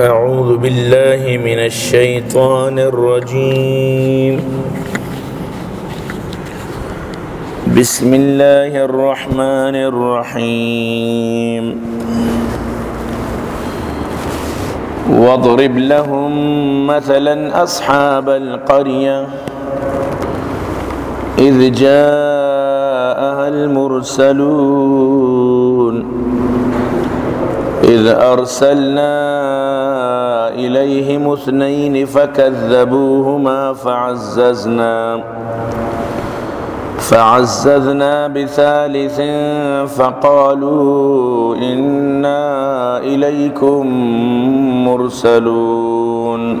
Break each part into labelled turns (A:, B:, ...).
A: أعوذ بالله من الشيطان الرجيم. بسم الله الرحمن الرحيم. واضرب لهم مثلا أصحاب القرية إذ جاءها المرسلون. إذ أرسلنا إليهم اثنين فكذبوهما فعززنا فعززنا بثالث فقالوا إنا إليكم مرسلون.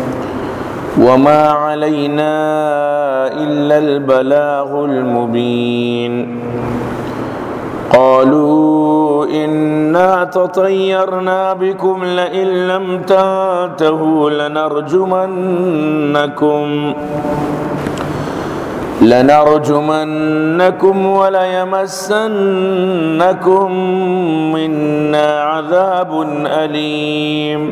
A: وما علينا إلا البلاغ المبين قالوا إنا تطيرنا بكم لئن لم تنتهوا لنرجمنكم لنرجمنكم وليمسنكم منا عذاب أليم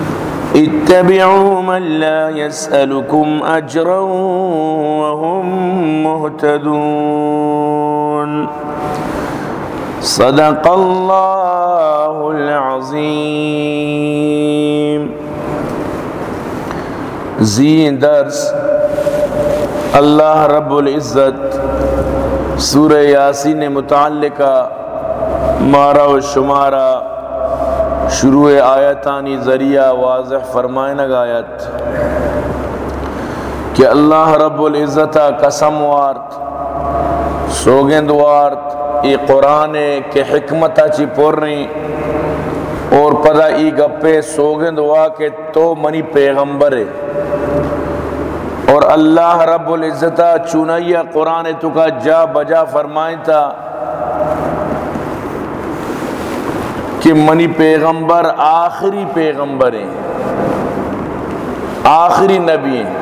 A: اتبعوا من لا يسألكم أجرا وهم مهتدون. صدق الله العظيم. زين درس اللہ رب العزت سورہ یاسین متعلقہ مارا و شمارا شروع آیتانی ذریعہ واضح فرمائے نگایت کہ اللہ رب العزت قسم وارت، سوگند وارت، ای قرآن کے حکمت چی پورنی اور پدا ای گپے سوگند وا کے تو منی پیغمبر ہے۔ اور اللہ رب العزت چونیہ قرآن تو کا جا بجا فرمائیں تھا کہ منی پیغمبر آخری پیغمبر ہیں، آخری نبی ہیں۔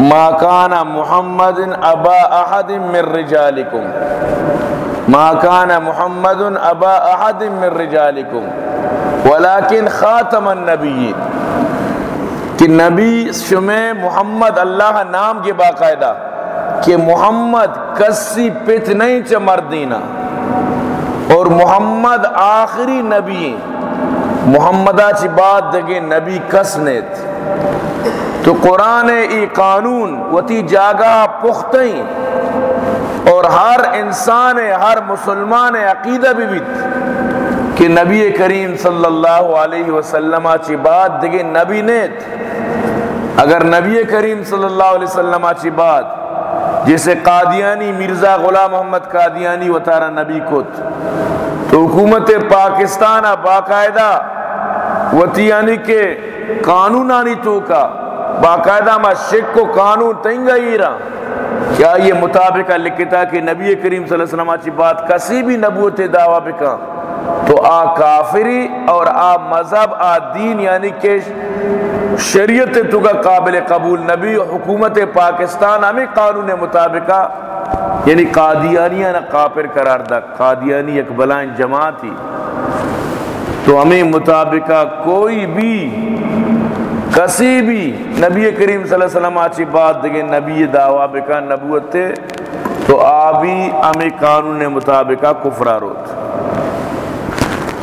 A: ما محمد ابا احد من رجالکم، ما محمد ابا احد من رجالکم، ولیکن خاتم النبیین۔ کہ نبی شمع محمد اللہ نام کے باقاعدہ، کہ محمد کسی پت نہیں چ مردینہ اور محمد آخری نبی محمدہ چی بات دگے نبی کس نیت تو قرآن ای قانون وتی جاگہ پختیں اور ہر انسان، ہر مسلمان عقیدہ بھی بیت کہ نبی کریم صلی اللہ علیہ وسلم چی بات دگے نبی نیت اگر نبی کریم صلی اللہ علیہ وسلم چی بات جیسے قادیانی مرزا غلام محمد قادیانی و نبی کت تو حکومت پاکستان باقاعدہ وتی یعنی کہ قانونانی تو کا باقاعدہ ما شک کو قانون تنگا ہی رہا کیا یہ مطابقہ لکھتا کہ نبی کریم صلی اللہ علیہ وسلم کی بات کسی بھی نبوت دعویٰ بکا۔ تو آ کافری اور آ مذہب، آ دین یعنی کہ شریعت تو کا قابل قبول نبی حکومت پاکستان ہمیں قانون مطابقہ یعنی قادیانیہ نہ کافر قرار دا، قادیانی ایک بلائن جماعت ہی تو ہمیں مطابقہ کوئی بھی، کسی بھی نبی کریم صلی اللہ علیہ وسلم آچی بات دیکھیں، نبی دعویٰ بکا، نبوت تھے تو آبی ہمیں قانون مطابقہ کفرہ روت۔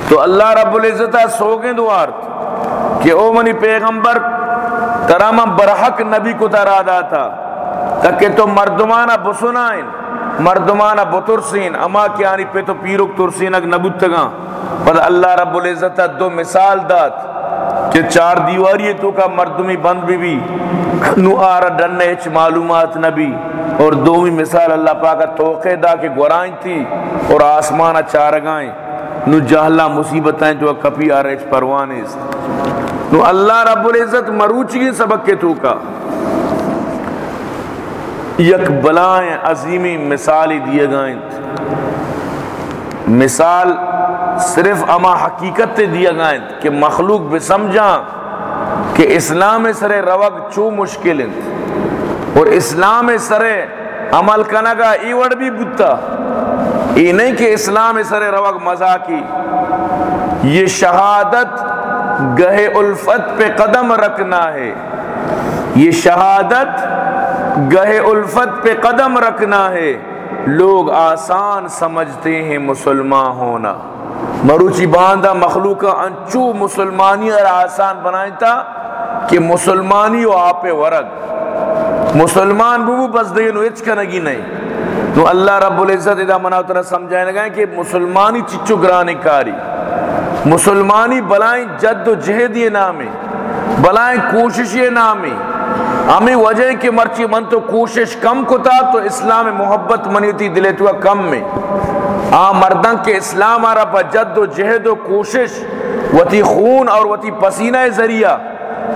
A: تو اللہ رب العزت سوگیں دوار کہ او منی پیغمبر ترام برحق نبی کو ترادا تھا۔ تاکہ تو مردمانہ بسنائیں مردمانہ بترسین۔ اما کیانی پہ تو پیرک ترسین اگ نبوتگاں پر اللہ رب العزت دو مثال دات کہ چار دیواری تو کا مردمی بند بھی بھی۔ نو آرہ ڈننے اچ معلومات نبی۔ اور دومی مثال اللہ پاکا توقع دا کہ گورائیں تھی اور آسمانہ چارگائیں۔ نو جہلا مصیبتیں جو کپی آ رہے پروانے نو اللہ رب العزت مروچی سبق کے تو کا۔ یک بلائیں عظیمی مثالی دیے گائیں مثال صرف اما حقیقت تے دیا گائیں کہ مخلوق بے سمجھا کہ اسلام سرے روگ چو مشکل اور اسلام سرے عمل کنگا ایوڑ بھی بتا یہ نہیں کہ اسلام سرے روگ مزا کی یہ شہادت گہے الفت پہ قدم رکھنا ہے۔ یہ شہادت گہے الفت پہ قدم رکھنا ہے۔ لوگ آسان سمجھتے ہیں مسلمان ہونا۔ مروچی باندھا مخلوق انچو مسلمانی اور آسان بنائیں تھا کہ مسلمانی و آپ ورگ۔ مسلمان بو بس دے اچ کنگی نہیں۔ نو اللہ رب العزت ادا منا اتنا سمجھائیں گا کہ مسلمانی چچو گرانی کاری۔ مسلمانی بلائیں جد و جہد یہ نامی بلائیں کوشش یہ نامی ہمیں وجہ کہ مرچی من تو کوشش کم کتا تو اسلام محبت منیتی دلے تو کم میں۔ آ مردن کے اسلام آرہ پا جد و جہد و کوشش، وتی خون اور وتی پسینہ ذریعہ،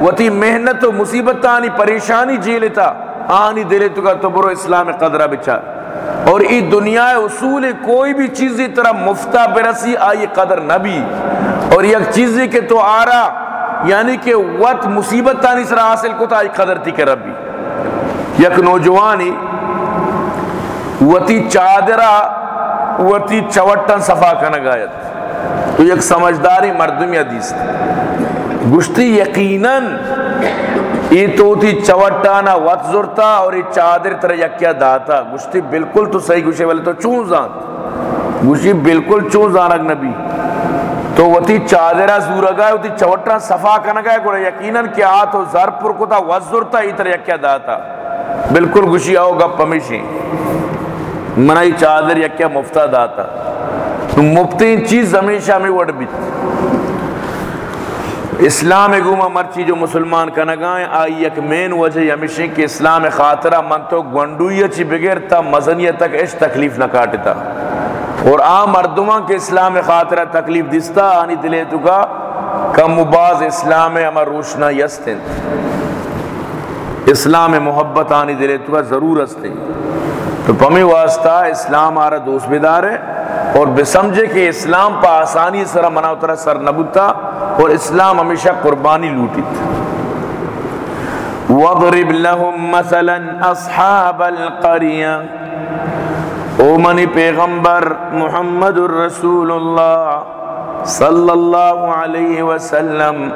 A: وتی محنت و مصیبت آنی پریشانی جیلتا آنی دلے تو کا تو برو اسلام قدرہ بچار اور ای دنیا اصول کوئی بھی چیزی طرح مفتہ برسی آئی قدر نبی اور یک چیزی کے تو آرہ یعنی کہ وقت مصیبت تانی سر حاصل کو تا قدر تھی کہ ربی یک نوجوانی وتی چادرہ وتی چوٹن صفا کنگ آیت تو یک سمجھداری مردمی حدیث گشتی یقیناً ای تو تی چوٹانا وط زرتا اور ای چادر تر یکیا داتا۔ گشتی بالکل تو صحیح گوشے والے تو چون زان۔ گشتی بالکل چون زانک نبی۔ تو وتی چادرہ زورا گئے وتی چوٹرا صفا کنا گئے گوڑا یقیناً کہ آ تو زر پر کو تا وزرتا ہی تر یکیا داتا۔ بالکل گشی آؤ گا پمیشی منائی چادر یکیا مفتا داتا۔ تو مفتی چیز ہمیشہ میں وڑ بیت۔ اسلام گوما مرچی جو مسلمان کنگائیں، آئی یک مین وجہ ہمیشہ کہ اسلام خاطرہ من تو گونڈوئی چی بغیر تا مزنیہ تک اش تکلیف نہ کاٹتا۔ اور عام مردمان کے اسلام خاطرہ تکلیف دستا، آنی دلے تو کا کم مباز اسلام اما روشنا یستن اسلام محبت آنی دلے تو کا ضرور استیں تو پمی واسطہ اسلام آرہ دوست بیدار ہے۔ اور بسمجھے کہ اسلام پا آسانی سر منا اترا سر نبوتا اور اسلام ہمیشہ قربانی لوٹی تھا وَضْرِبْ لَهُمْ مَثَلًا أَصْحَابَ الْقَرِيَةِ۔ او منی پیغمبر محمد الرسول اللہ صلی اللہ علیہ وسلم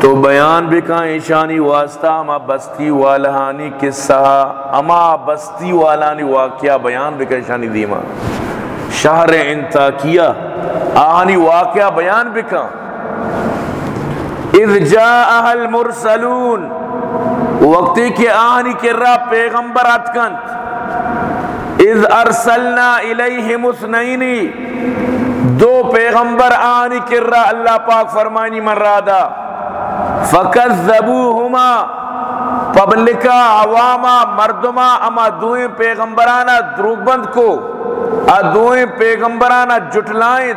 A: تو بیان بکا ایشانی واسطہ، اما بستی والہانی قصہ، اما بستی والانی واقعہ بیان بکا ایشانی دیما۔ شہر انتاکیہ آہانی واقعہ بیان بکا اذ جاء المرسلون وقتی کہ آہانی کرا پیغمبر اتکنت اذ ارسلنا الیہم اثنینی دو پیغمبر آنی کر رہا اللہ پاک فرمانی من رادا فکذبوہما، پبلکا عواما مردما اما دوئیں پیغمبرانا دروگ بند کو۔ دوئیں پیغمبرانا جٹلائیں،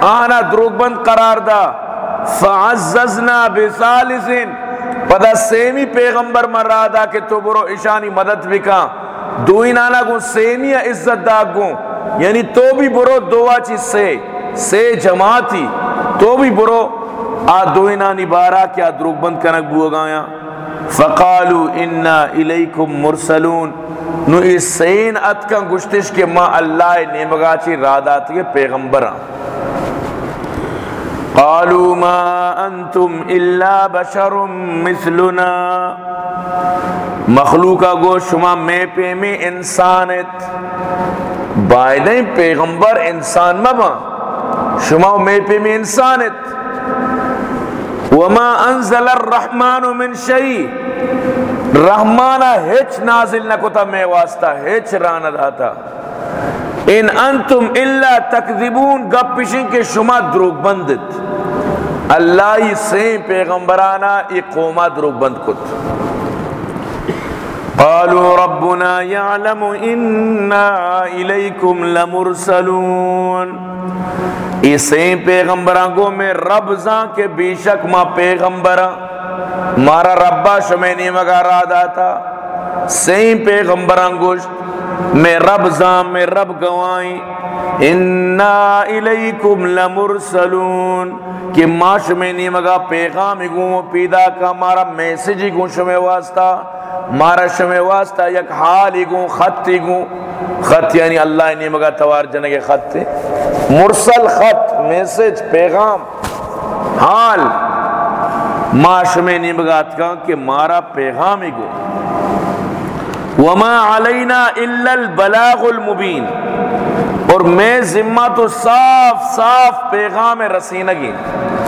A: آنا دروگ بند قرار دا۔ فعززنا بثالثن پدا سیمی پیغمبر من رادا کہ تو برو اشانی مدد بکا دوئی نانا گو سینی عزت دا گو یعنی تو بھی برو دوا چیز سے سے جماعتی۔ تو بھی برو آ دوئی نانی بارا کیا دروگ بند کنک بو گایا فقالو انا الیکم مرسلون نو اس سین اتکا گشتش کے ما اللہ نیمگا چی رادات کے پیغمبران قالوا ما انتم الا بشر مثلنا مخلوقہ گو شما میں پہ میں انسانت بائدیں پیغمبر انسان مبا شما میں پہ میں انسانت وما انزل الرحمن من شيء رحمانہ ہچ نازل نہ کتا میں واسطہ، ہچ رانا دھاتا۔ ان انتم الا تکذبون، گپ پشن کے شما دروگ بندت۔ اللہ ہی سین پیغمبرانا ای قوما دروگ بند کت۔ قالوا ربنا يعلم إنا إليكم لمرسلون۔ اسے پیغمبراں کو میں رب زاں کے بے شک ماں پیغمبراں مارا ربا شمینی مگا رادا تھا سین پیغمبران گوشت میں رب زاں میں رب گوائیں انا الیکم لمرسلون کہ ما شمینی مگا پیغام گوں پیدا کا مارا میسیج گوں شمی واسطہ، مارا شمی واسطہ یک حال گوں خط گوں خط یعنی اللہ نے مگا توار جنگے خط تھے مرسل خط، میسج، پیغام، حال۔ معاش میں نمگات کا کہ مارا پیغام گو وما علینا الا البلاغ المبین اور میں ذمہ تو صاف صاف پیغام رسینگی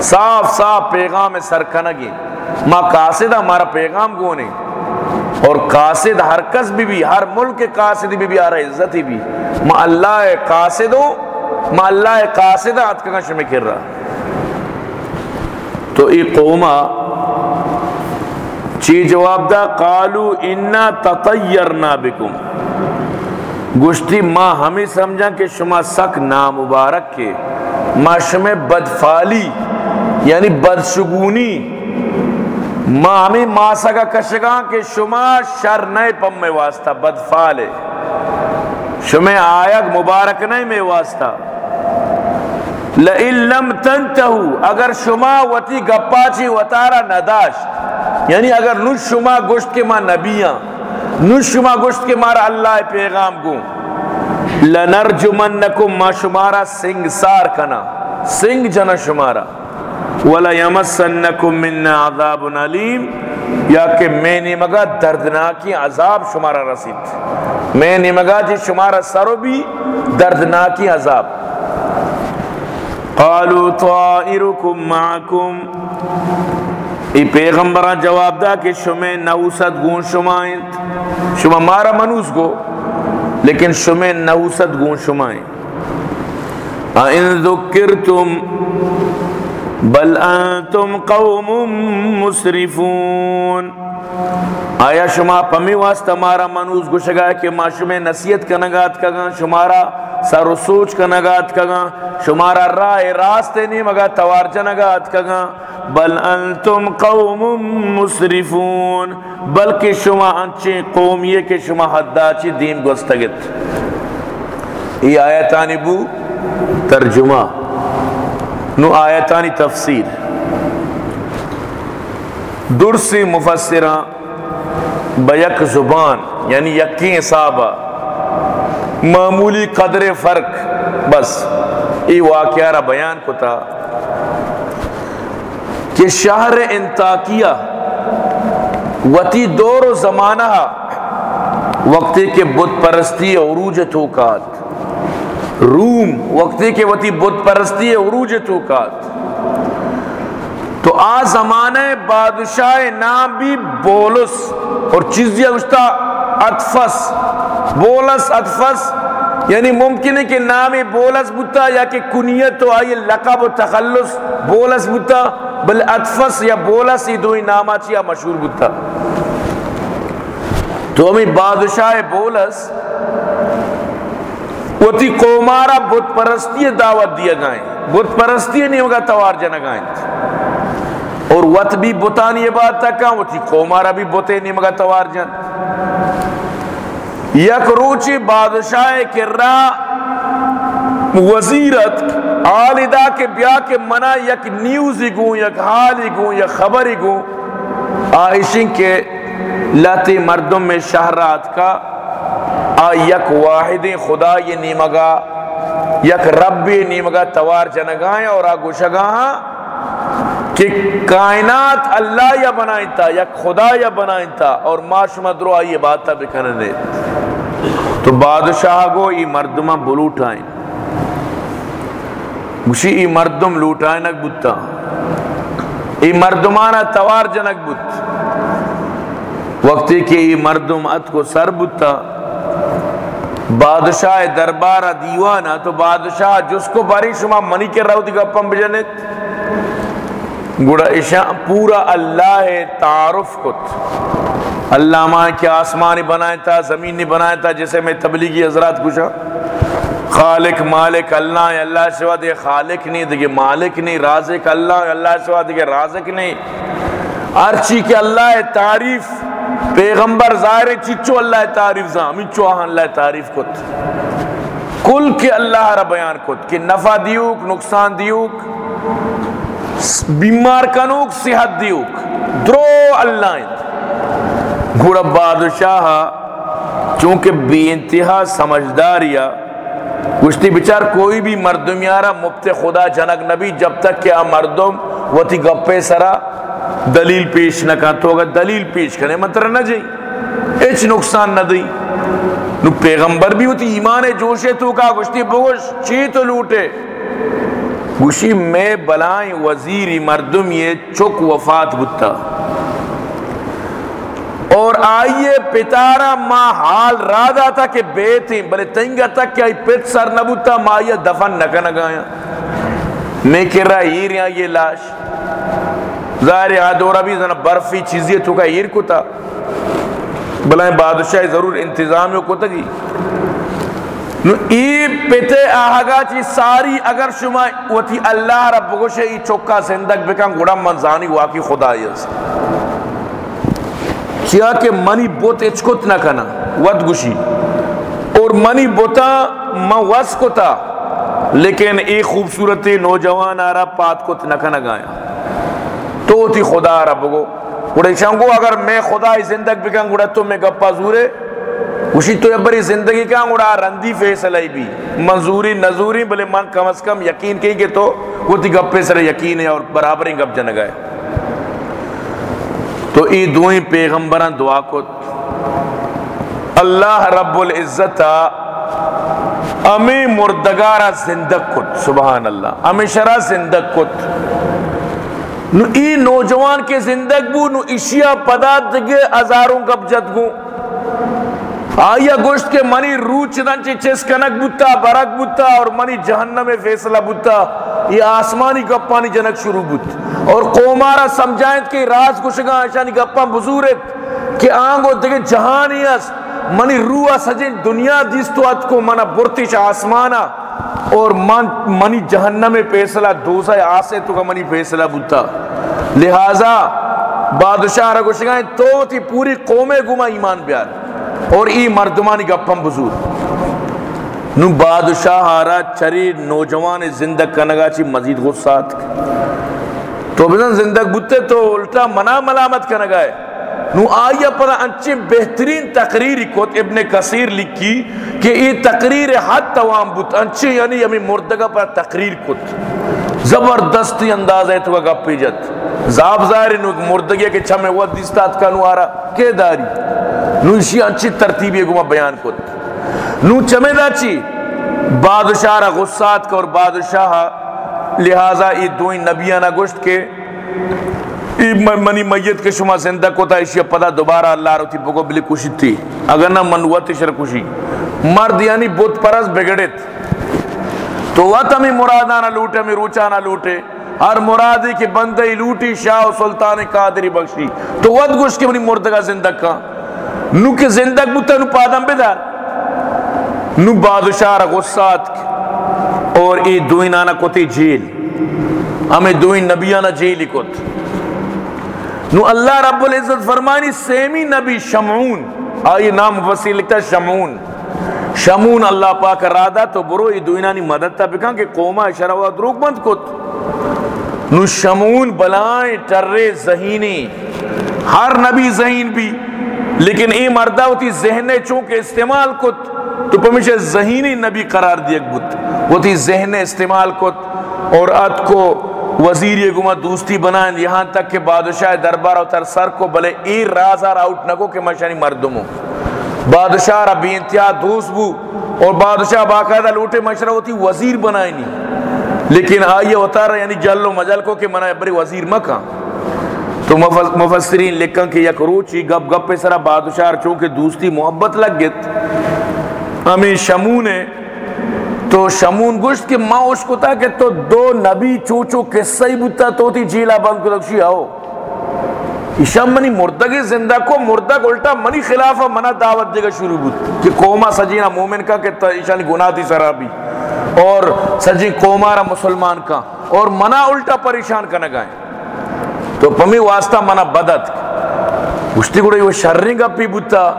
A: صاف صاف پیغام سرکنگی ما قاصد ہمارا پیغام گو نہیں اور قاصد ہر کس بھی بھی، ہر ملک کے قاصد بھی بھی آ رہا عزت ہی بھی۔ ما اللہ قاصد ہو ما اللہ قاصد آت کا شمی کر رہا؟ تو ای قوما چی جواب دا، قالو انا تطیرنا بکم گشتی ما ہمیں سمجھا کہ شما سک نامبارک کے۔ ما شما بدفالی یعنی بدشگونی۔ ما ہمیں ماسا کا کشگاں کہ شما شر نئے پم میں واسطہ بدفالے شما آیا مبارک نہیں میں واسطہ۔ لئن لم تنتہو، اگر شما وتی گپاچی وطارا نداشت۔ یعنی اگر نش شما گشت کے ما نبیاں نش شما گشت کے مارا اللہ پیغام گوں لنرجمنکم ما شمارا سنگ سار کنا، سنگ جنا شمارا ولا یمسنکم من عذاب علیم، یا کہ میں نے مگا دردناکی عذاب شمارا رسید۔ میں نے مگا جی شمارا سرو بھی دردناکی عذاب۔ قالوا طائركم معكم ای پیغمبران جواب دا کہ شمع نوست گون شمائیں شما مارا منوس گو، لیکن شمع نوست گون شمائیں اَإِن ذکرتم بل انتم قوم مسرفون۔ آیا شما پمی واسطہ مارا منوز گشگا کہ ما شما نصیت کا نگات کگا شمارا سر و سوچ کا نگات کگا شمارا رائے راستے نہیں مگا توارچ نگات کگا بل انتم قوم مسرفون، بلکہ شما انچے قوم یہ کہ شما حداچی دین گستگت۔ یہ آیتانی بو؟ ترجمہ۔ نو آیتانی تفسیر۔ درسی مفسرہ۔ بیک زبان یعنی یکی صحابہ، معمولی قدر فرق، بس، ای واقعہ را بیان کتا کہ شہر انتاکیہ وتی دور و زمانہ وقتی کے بت پرستی عروج توکات روم وقتی کے وتی بت پرستی عروج توکات تو آ زمانے بادشاہ نام بھی بولس اور چیزیں اشتا اتفس بولس اتفس یعنی ممکن ہے کہ نام بولس بتا یا کہ کنیت تو آئی لقب و تخلص بولس بتا بل اتفس یا بولس یہ دوئی نامہ چیا مشہور بتا تو ہمیں بادشاہ بولس وہ تی قومارا بت پرستی دعوت دیا گائیں۔ بت پرستی نہیں ہوگا، توار جنہ گائیں اور وط بھی بتانی یہ بات تک کہاں قومارا بھی بتے نہیں مگا توار جن۔ یک روچی بادشاہ کرا وزیرت آلدہ کے بیا کے منع، یک نیوزی گوں، یک حالی گوں، یک خبری گوں۔ آئیشن کے لاتی مردم میں شہرات کا، آ یک واحد خدا یہ نیمگا، یک رب نیمگا، توار جنگائیں اور آگو شگاہاں کہ کائنات اللہ یا بنائیں تا یک خدا یا بنائیں تا اور معاشمت رو آئیے بات تا بکھنے دے۔ تو بادشاہ گو ای مردمہ بلوٹ آئیں گوشی ای مردم لوٹائے نک بتا ای مردمانا توار جنک بت وقتی کہ ای مردم ات کو سر بتا بادشاہ دربارہ دیوانا، تو بادشاہ جس کو باری شما منی کے رہو دیگا پم بجنت گوڑا اشاء پورا اللہ تعارف کت۔ اللہ ماں کیا آسمانی بنائے تھا زمین نہیں بنائے تھا جسے میں تبلیغی حضرات کچھا خالق، مالک، اللہ اللہ سوا دے خالق نہیں دے مالک نہیں، رازق، اللہ اللہ سوا دے رازق نہیں۔ ارچی کے اللہ تعریف، پیغمبر ظاہر چچو اللہ تعریف زا مچو آہاں اللہ تعریف کت۔ کل کے اللہ را بیان کت، کہ نفع دیوک، نقصان دیوک۔ بیمار کنوک صحت دیوک، درو اللہ گوڑا بادشاہ، چونکہ بے انتہا سمجھداریا، گشتی بچار کوئی بھی مردم یارا مبت خدا جنک نبی جب تک کہ آ مردم وہ تھی گپے سرا دلیل پیش نہ کہا تو اگر دلیل پیش کرنے مطرح نہ جائی۔ اچ نقصان نہ دی۔ نو پیغمبر بھی ہوتی ایمان جوشے تو کہا گشتی بوش چی تو لوٹے۔ گوشی میں بلائیں وزیر مردم یہ چک وفات بتا اور آئیے پتارا ماں حال رادا تھا کہ بے تھی بلے تنگا تک کہ آئی پت سر نبوتا ماں یہ دفن نکا نگایا میں کہہ رہا ہیر یہاں یہ لاش۔ ظاہر آدورا بھی زنا برفی چیزی تو کا ہیر کو تھا۔ بلائیں بادشاہ ضرور انتظامیوں کو تگی نو ای پتے آہگا چی ساری اگر شما وطی اللہ رب گوشے ای چکا زندگ بکن گوڑا منزانی واقعی خدای ہے چیا کہ منی بوت اچکت نہ کنا، ود گوشی۔ اور منی بوتا ما وس کتا، لیکن ای خوبصورت نوجوان آرہ پات کت نہ کنا گایا۔ تو تی خدا رب گو۔ گوڑے شانگو اگر میں خدای زندگ بکن گوڑا تو میں گپا زورے۔ اسی تو بری زندگی کا اڑا رندی فیصلہ بھی۔ منظوری، نظوری بلے من کم از کم یقین کی کہ تو وہ تی گپے سر یقین ہے اور برابر ہی گپ جن گئے تو ای دوئیں پیغمبران دعا کت اللہ رب العزت امی مردگارا زندگ کت۔ سبحان اللہ امی شرا زندگ کت۔ نو ای نوجوان کے زندگ بو، نو اشیا پدا دگے ازاروں گپ جد گو آیا گوشت کے منی روچ چی چس کنک بوتا، برک بوتا اور منی جہنم فیصلہ بوتا۔ یہ آسمانی گپانی جنک شروع بوت اور قومارا سمجھائیں کہ راز کشگاں اشانی یعنی گپا بزورت کہ آنگو دیکھے جہانی اس۔ منی روح سجن دنیا دیستو ات کو منا برتش آسمانا۔ اور من منی جہنم فیصلہ دوسرا آسے تو کا منی فیصلہ بوتا۔ لہذا بادشاہ را گوشگاں تو تھی پوری قوم گما ایمان بیار۔ اور ای مردمانی گپم بزور نو بادشاہ آرا چری نوجوان زندگ کنگا چی مزید غصات تو بزن زندگ بوتے تو الٹا منا ملامت کنگا ہے نو آیا پر انچے بہترین تقریر کت ابن کثیر لکھی کہ یہ تقریر حد توام بوت۔ انچے یعنی ہمیں مردگا پر تقریر کت۔ زبردستی انداز ہے تو کا گپی جت۔ زاب ظاہر نو مردگی کے چھمے وہ دیستات کا نو آرا۔ کہ داری؟ نو اسی اچھی ترتیب یہ گما بیان کت۔ نو چمے دا چی؟ بادشاہ را غصات کا اور بادشاہ لہذا ای دوئی نبیانا گوشت کے۔ ای منی میت کے شما زندہ کو تا اسی پدا دوبارہ اللہ رو تھی بگو بلی کشی تھی۔ اگر نہ منوت شر کشی مرد یعنی بہت پرس بگڑت تو وقت ہمیں مرادانا لوٹے ہمیں روچانا لوٹے۔ ہر مرادی کی بندی لوٹی، شاہ و سلطان قادری بخشی۔ تو وقت گوشت کے منی مردگا زندہ کا۔ نو کے زندگ بوتا، نو پادم بدار۔ نو بادشاہ را غصات کی۔ اور ای دوین آنا کتی جیل ہمیں دوین نبیانا جیلی کت نو اللہ رب العزت فرمانی، سیمی نبی شمعون۔ آئی نام وسیع لکھتا ہے شمعون۔ شمعون اللہ پاک رادا تو برو ای دوینانی مدد تا بکان کہ قومہ شرعہ دروگ بند کت۔ نو شمعون بلائیں ٹرے زہینی۔ ہر نبی زہین بھی۔ لیکن ای مردہ ہوتی ذہن چونکہ استعمال کت، تو پمیشہ ذہینی نبی قرار دیا بت وہ تھی ذہن استعمال کت اور ات کو وزیر یہ گمہ دوستی بنائیں یہاں تک کہ بادشاہ دربار اتر سر کو بلے ای رازار آؤٹ نکو کہ مشانی مردمو بادشاہ را بی انتہا دوست بو اور بادشاہ باقاعدہ لوٹے مشرہ ہوتی وزیر بنائیں لیکن آئیے ہوتا رہا یعنی جل و مجل کو کہ منع بری وزیر مکہ۔ تو مفسرین لکھن کہ یک روچی گپ گپ پہ سرا بادشاہ چونکہ دوستی محبت لگ گت۔ ہمیں شمون ہے۔ تو شمون گشت کہ ماں اس کو تھا کہ تو دو نبی چوچو قصہ ہی بتا تو تھی جیلا بند کو دکشی آؤ۔ ایشا منی مردگی زندہ کو مردگ الٹا منی خلافہ منہ دعوت دے گا شروع بود کہ قومہ سجینہ مومن کا کہ ایشا نی گناہ تھی سرابی اور سجی قومارا مسلمان کا اور منہ الٹا پریشان کا نگائیں تو پمی واسطہ منہ بدت گشتی گوڑا یہ شرنگ اپی بوتا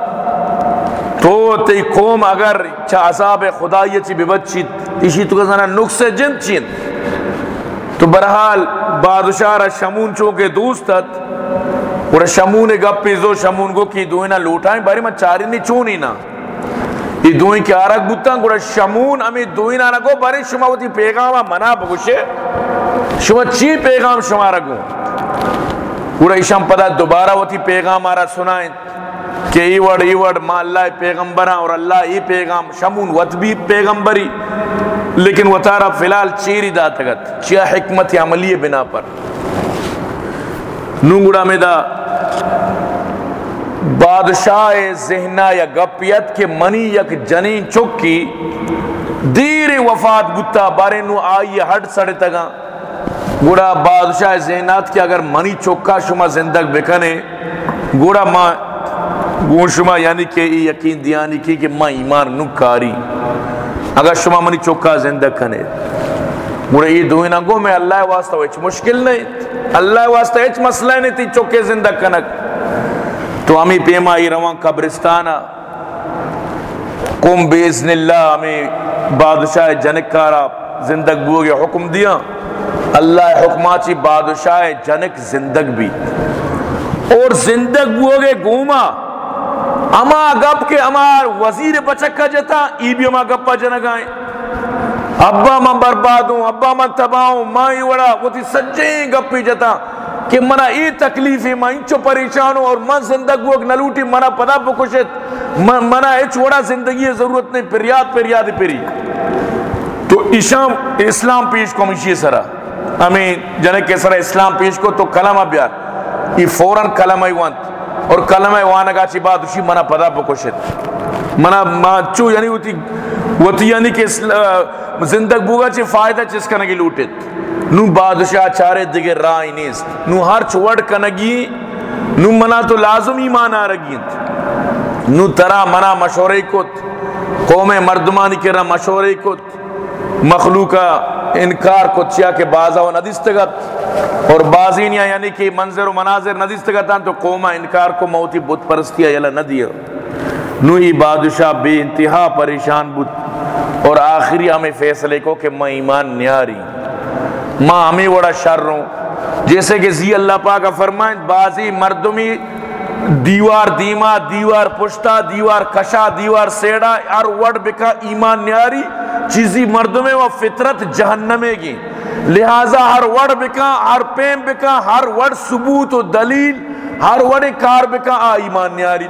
A: تو تی قوم اگر چا عذاب خدای چی ببچی اسی تو کسانا نقص جن چین تو برحال بادشاہ را شمون چونکہ دوستت اور شمون گپی زو شمون گو کی دوئینا لوٹائیں، باری میں چاری نہیں چونی نا۔ یہ دوئیں کی آرک بوتا گوڑا شمون ہمیں دوئینا نگو شما چی پیغام شما رگو گوڑا ایشان پدا دوبارہ ہوتی پیغام آرہ سنائیں۔ کہ ایوڑ ایوڑ ما اللہ پیغمبران اور اللہ ای پیغام، شمون وط بھی پیغمبری۔ لیکن وہ فلال چیری دا چیا حکمت عملی بنا پر۔ نونگڑا میں دا بادشاہ ذہنہ یا گپیت کے منی یک جنین چکی دیر وفات بتا بارے نو آئی ہٹ سڑے تگا گوڑا بادشاہ ذہنات کے اگر منی چکا شما زندگ بکنے گوڑا ماں گون شما یعنی کہ ای یقین دیانی کی کہ ماں ایمان نکاری اگر شما منی چکا زندگ کنے گوڑا ای دوئی نگو میں اللہ واسطہ وچ مشکل نہیں۔ اللہ واسطہ اچ مسئلہ نہیں تھی چکے زندگ کنک۔ تو ہمیں پیما ای روان قبرستانا قم بیزن اللہ ہمیں بادشاہ جنک کارا زندگ بوگے حکم دیا۔ اللہ حکماتی بادشاہ جنک زندگ بھی۔ اور زندگ بوگے گوما۔ اما گپ کے امار وزیر بچکا جتا، ای بھی اما گپا جنگائیں۔ ابا میں برباد ہوں ابا میں تباہ ہوں ماں ہی وڑا، وہ تھی سجیں گپی جتا کہ منا ای تکلیفی میں انچو پریشان ہوں اور من زندگ وہ نلوٹی منا پدا بکشت منا اچ وڑا زندگی ضرورت نہیں پر یاد پر یاد پری تو اشام اسلام پیش کو مشی سرا۔ ہمیں جنے کے سرا اسلام پیش کو تو کلمہ بیار۔ یہ فوراں کلمہ ہی وانت اور کلمہ وانگا چی بات اسی منا پدا بکشت منا چو یعنی ہوتی وہ یعنی کہ زندگ بوگا چی، فائدہ چیز کنگی لوٹت نو بادشاہ چارے دیگے رائی نیست۔ نو ہر چوڑ کنگی، نو منا تو لازم ایمان آرگیت نو ترا منا مشورے کت قوم مردمانی کرا مشورے کت مخلوقہ انکار کو چیا کہ بازا و ندستگت اور بازینیا یعنی کہ منظر و مناظر ندستگتان تو قومہ انکار کو موتی بت پرستیا یلا ندیا۔ نوی بادشاہ بے انتہا پریشان بود اور آخری ہمیں فیصلے کو کہ میں ایمان نیاری۔ ماں ہمیں وڑا شر ہوں۔ جیسے کہ زی اللہ پاک فرمائیں بازی مردمی دیوار دیما، دیوار پشتا، دیوار کشا، دیوار سیڑا، ہر وڑ بکا ایمان نیاری۔ چیزی مردمے و فطرت جہنمے گی۔ لہذا ہر وڑ بکا، ہر پیم بکا، ہر وڑ ثبوت و دلیل، ہر وڑ کار بکا، آ ایمان نیاری۔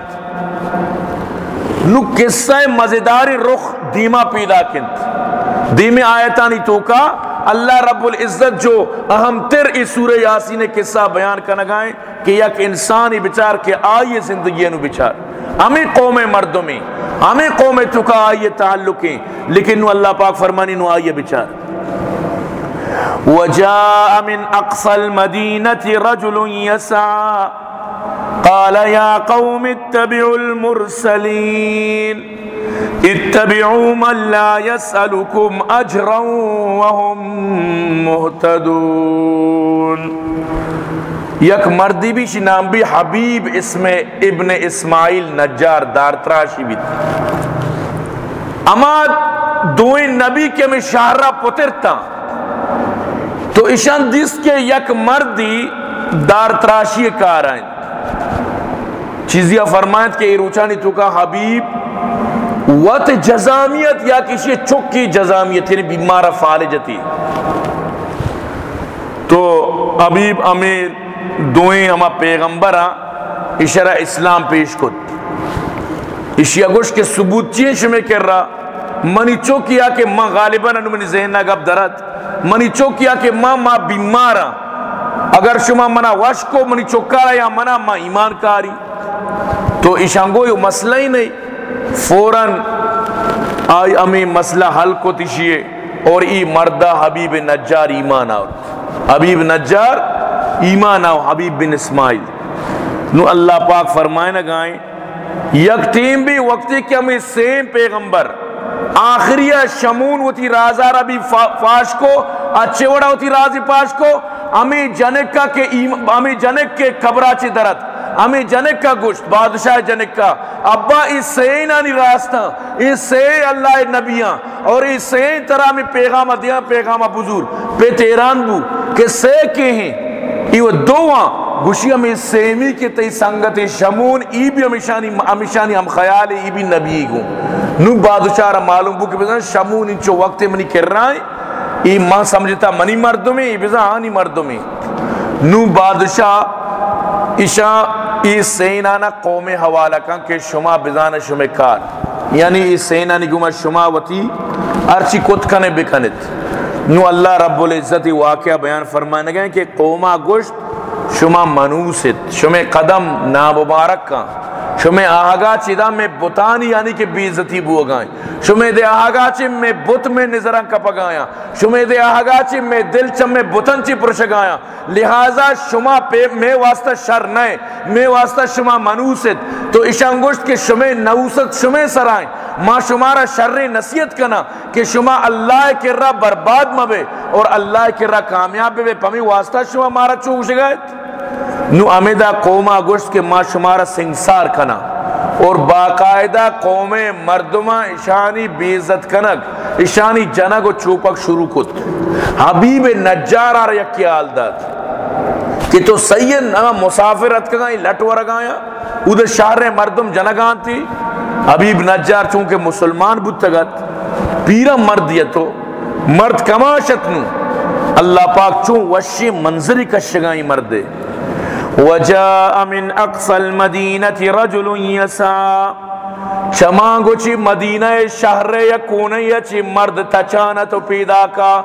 A: نو قصہ مزیداری رخ دیما پیدا کنت دیمی آیتانی تو کا اللہ رب العزت جو اہم تر اس سورہ یاسین قصہ بیان کنگائیں کہ یک انسانی بچار کے آئیے زندگی نو بچار۔ ہمیں قوم مردمی ہمیں قوم تو آئیے تعلقیں لیکن نو اللہ پاک فرمانی نو آئیے بچار۔ وجاء من اقصى المدينة رجل يسعى قال يا قوم اتبعوا المرسلين. اتبعوا من لا يسألكم أجرا وهم مهتدون. یک مردی بھی نام بھی حبیب اسم ابن اسماعیل نجار دار تراشی بھی اما دوئیں نبی کے میں شہرہ پترتا. تو اشان دیس کے یک مردی دار تراشی کار آئیں چیزیا فرمایت کہ ایروچانی تو کا حبیب وط جزامیت یا کسی چکی جزامیت یعنی بیمارہ فالجتی۔ تو حبیب امیر دوئیں، ہما پیغمبر اشارہ اسلام پیش کت۔ اشیاء گوش کے ثبوت چین شمیں کر رہا، منی چوکیا کہ من غالباً انو منی ذہن گب درد، منی چوکیا کہ ماں ماں بیمارا اگر شما منا وش کو منی چوکارا یا منا ماں ایمان کاری، تو اشانگو یہ مسئلہ ہی نہیں۔ فوراں آئی امی مسئلہ حل کو تشیے اور ای مردہ حبیب نجار ایمان آؤ۔ حبیب نجار ایمان آؤ، حبیب بن اسماعیل۔ نو اللہ پاک فرمائے نہ گائیں، یک ٹیم بھی وقتی کہ ہمیں سیم پیغمبر آخریہ شمون ہوتی رازارہ بھی فاش کو، اچھے وڑا ہوتی رازی پاش کو ہمیں جنک کا کہ ہمیں جنک کے قبراچی درد ہمیں جنک کا گوشت، بادشاہ جنک کا۔ ابا اس سے نانی راستہ اس سے اللہ نبیاں، اور اس سے طرح میں پیغام دیا پیغام بزور پہ تیران بو، کہ سے کے ہیں؟ یہ دو گوشی ہم اس سیمی کے تی سنگت شمون، ای بھی ہمیشانی ہمیشانی ہم خیال ای بھی نبی گو نو بادشاہ را معلوم بو کہ بزن شمون انچو وقت منی کر رہا ہے۔ ای ماں سمجھتا منی مردمی، ای بزن آنی مردمی۔ نو بادشاہ اشا ای سینانا قوم حوالہ کن کہ شما بزان شما کار۔ یعنی ای سینانی گوما شما وتی ارچی کت کنے بکنت۔ نو اللہ رب العزت واقعہ بیان فرمانے گئے کہ قومہ گوشت شما منوست شما قدم نامبارک کا شما آہگا چیدہ میں بتانی یعنی کہ بیزتی بو گائیں شما دے آہگا چی میں بت میں نظران کپا گایا شما دے آہگا چی میں دل چم میں بتن چی پرش گایا لہذا شما پہ میں واسطہ شر نئے۔ میں واسطہ شما منوست تو اشانگوشت کے شما نوست شما سرائیں۔ ما شمارا شر نصیت کنا کہ شما اللہ کے راہ برباد مبے اور اللہ کے راہ کامیاب بے پمی واسطہ شما مارا چوک شگایت نو امیدہ قومہ گوشت کے ما شمارا سنگسار کنا اور باقاعدہ قوم مردمہ اشانی بیزت کنک اشانی جنگ و چوپک شروع کت۔ حبیب نجار آر یکی آل داد۔ کہ تو سید نہ مسافرت کا کگائیں لٹ ورگایا ادھر شہر مردم جنگان تھی حبیب نجار چونکہ مسلمان بودتگت پیرا مرد یہ تو، مرد کماشت نو۔ اللہ پاک چون وشی منظری کشگائی مردے۔ وجاء من اقصى المدينه رجل یسا چما چی مدینہ شہر یکونی چی مرد تچانت پیدا کا.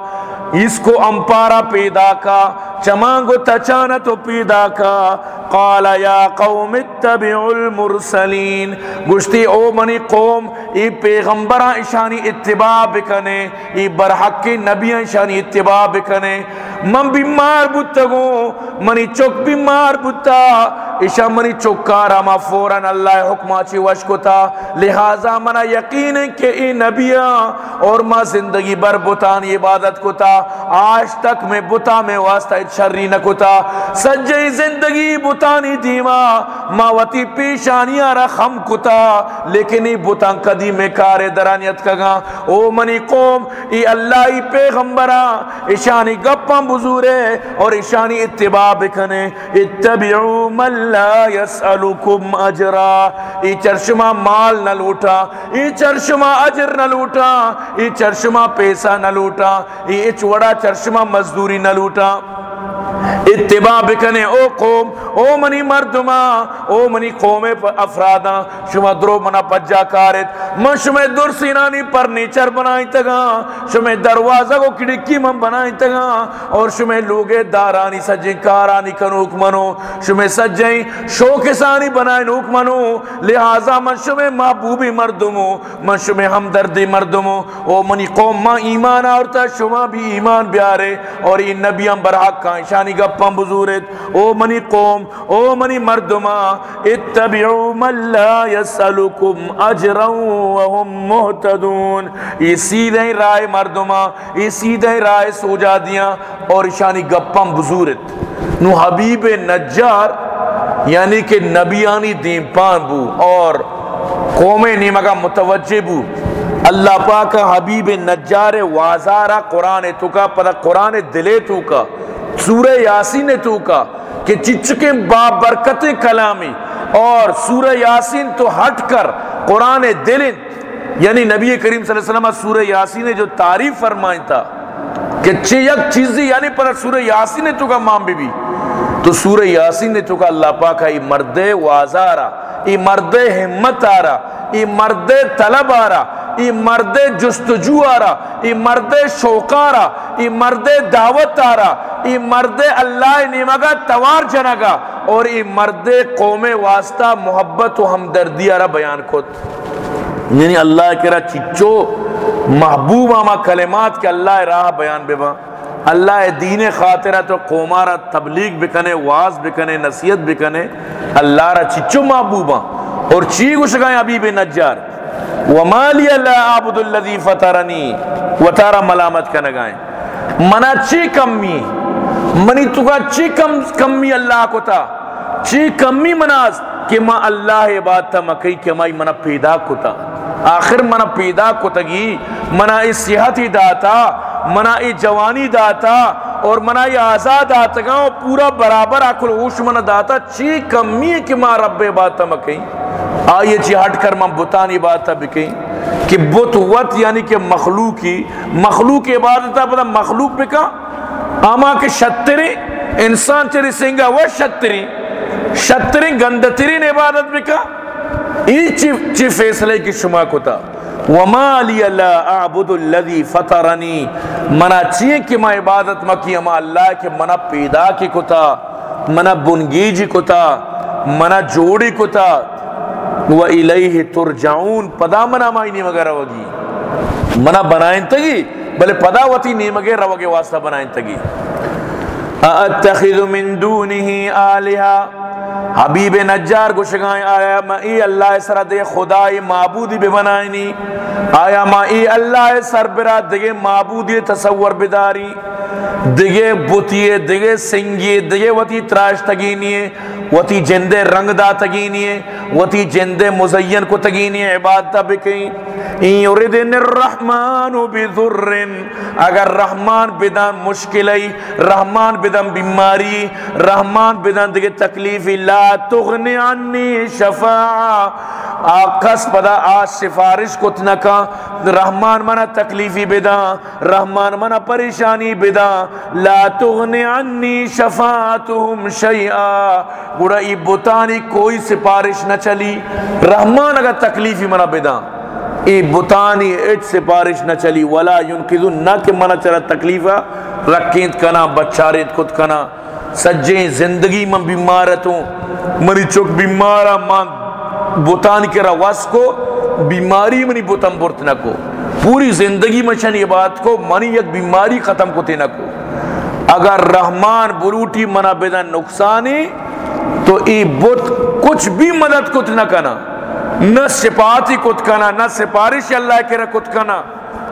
A: اس کو امپارا پیدا کا، چمانگو تچانت پیدا کا۔ قال یا قوم اتبعوا المرسلین۔ گشتی او منی قوم، ای پیغمبران اشانی اتباع بکنے۔ ای برحق نبیان اشانی اتباع بکنے۔ من بیمار بودتگو منی چک بیمار بودتا اشا منی چکارا ما فوراں اللہ حکمہ چی وشکو تا لہذا منا یقین کہ ای نبیان اور ما زندگی بر بتان عبادت کو تا آج تک میں بتا میں واسطہ شری نہ کتا سجی زندگی بتانی دیما، ما ماوتی پیشانیاں رخم کتا۔ لیکن ای بتان کدی میں کار درانیت کگا او منی قوم، ای اللہ ای پیغمبرا اشانی گپاں بزورے اور اشانی اتباع بکنے۔ اتبعو من لا یسألکم اجرا ای چرشما مال نہ لوٹا، ای چرشما اجر نہ لوٹا، ای چرشما پیسہ نہ لوٹا، ای چوڑا چرشما مزدوری نہ لوٹا۔ اتباع بکنے، او قوم، او منی مردما او منی قوم افرادا شما درو منا پجا کارت، من شما در سینانی پر نیچر بنائی تگا شما دروازہ کو کڑکی من بنائی تگا اور شما لوگے دارانی سجیں کارانی کنوک منو، شما سجیں شوکسانی بنائی نوک منو، لہذا من شما محبوبی مردمو، من شما ہمدردی مردمو، او منی قوم ما ایمان آورتا، شما بھی ایمان بیارے، اور این نبیان برحق کا انشانی گپاں بزورت او منی قوم، او منی مردما اتبعو من لا يسألكم اجرا وهم مهتدون۔ یہ سیدھے رائے مردما یہ سیدھے رائے سوجا دیا اور اشانی گپاں بزورت نو حبیب نجار یعنی کہ نبیانی دین پان بو اور قوم نیمگا متوجہ بو۔ اللہ پاک حبیب نجار وازارہ قرآن تو کا پتہ قرآن دلے تو کا سورہ یاسین تو کا کہ چچکے با برکت کلامی اور سورہ یاسین تو ہٹ کر قرآن دل یعنی نبی کریم صلی اللہ علیہ وسلم سورہ یاسین نے جو تعریف فرمائی تھا کہ چھ یک چیزی یعنی پر سورہ یاسین نے تو کا مام بی بی تو سورہ یاسین نے تو کا اللہ پاک ای مرد وازارا، ای مرد ہمت آرا، ای مرد طلب آرا ای مرد جستجو آرا، ای مرد شوقارا ای مرد دعوت آرا، ای مرد اللہ نیمگا توار جنگا، اور ای مرد قوم واسطہ محبت و ہمدردی آرا بیان کت یعنی اللہ کرا چچو محبوب آما کلمات کے اللہ راہ بیان بے با اللہ دین خاطرہ تو قومارا تبلیغ بکنے، واز بکنے، نصیحت بکنے، اللہ را چچو محبوبا اور چی گوشگائیں ابھی بے نجار؟ وما لی اللہ عبد الذی فطرنی و ملامت کا نگائیں منا چی کمی؟ منی تو کا چی کم کمی اللہ کو تا؟ چی کمی مناز کہ ما اللہ بات تا مکئی کہ مائی منا پیدا کو تا۔ آخر منا پیدا کو تگی منا اس صحت ہی داتا منا ای جوانی داتا اور منا ای آزاد داتا پورا برابر آکل اوش منا داتا چی کمی ہے کہ ما رب باتا مکیں آئیے چی ہٹ کر من بتانی باتا بکیں کہ بت وط یعنی کہ مخلوقی مخلوق عبادتا پتا مخلوق بکا آما کے شتری انسان چری سنگا وہ شتری شتری گندترین عبادت بکا ای چی, چی فیصلے کی شما کتا۔ وما لی اللہ اعبد الذی فطرنی منا چیئے کہ میں عبادت مکی اما اللہ کے، منا پیدا کی کتا، منا بنگیجی کتا، منا جوڑی کتا. و الیہ ترجعون. پدا منا مائی نیمگا روگی؟ منا بنائیں تگی، بلے پدا وتی نیمگے روگے واسطہ بنائیں تگی. اتخذ من دونه آلہا؟ حبیب نجار گشگائیں آیا ما ای اللہ سر دے خدای معبودی بے بنائنی آیا ما ای اللہ سر برا دگے معبودی تصور بداری دگے بوتیے دگے سنگی دگے وتی تراش تگینیے وتی جندے رنگ دا تگینیے وتی جندے مزین کو تگینیے عبادتہ بکیں۔ این یردن الرحمن بذر اگر رحمان بدن مشکلی، رحمان بدن بیماری، رحمان بدن دیگه تکلیفی لا تغنی عنی شفاعہ۔ آقس پدا آج سفارش کت نکا رحمان منا تکلیفی بدا، رحمان منا پریشانی بدا۔ لا تغنی عنی شفاعتهم شیئا۔ گوڑا ای بوتانی کوئی سفارش نہ چلی۔ رحمان اگر تکلیفی منا بدا، ای بوتانی اچ سفارش نہ چلی۔ ولا ينقذ نہ کہ منا چلا تکلیفا۔ رکھیت کنا، بچاریت کت کنا۔ سجیں زندگی میں من بیمارتوں منی چک بیمارا مان بوتان کے رواس کو، بیماری منی بوتن برت نہ کو۔ پوری زندگی میں چنی بات کو، منی یک بیماری ختم کو نہ کو۔ اگر رحمان بروٹی منا بدن نقصانی تو ای بت کچھ بھی مدد کت نہ کنا۔ نہ سپاتی کت کنا، نہ سپارش اللہ کے رکت کنا۔